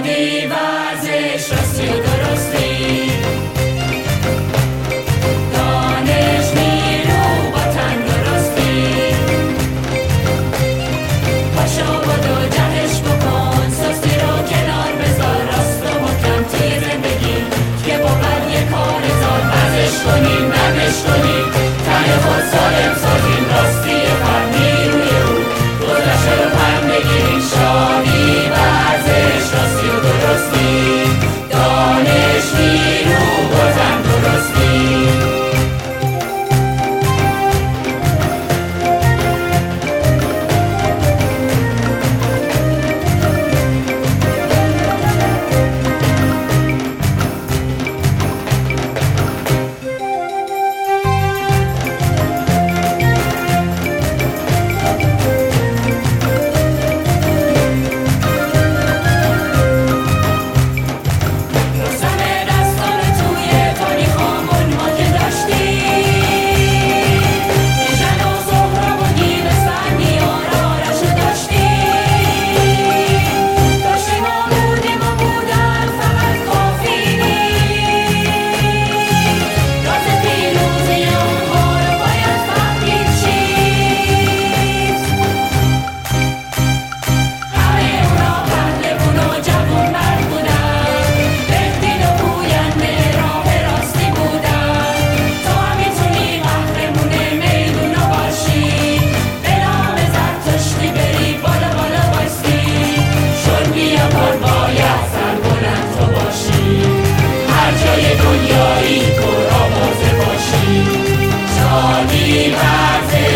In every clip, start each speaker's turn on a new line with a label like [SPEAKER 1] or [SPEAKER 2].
[SPEAKER 1] Divine.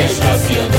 [SPEAKER 1] Deixa-se andar.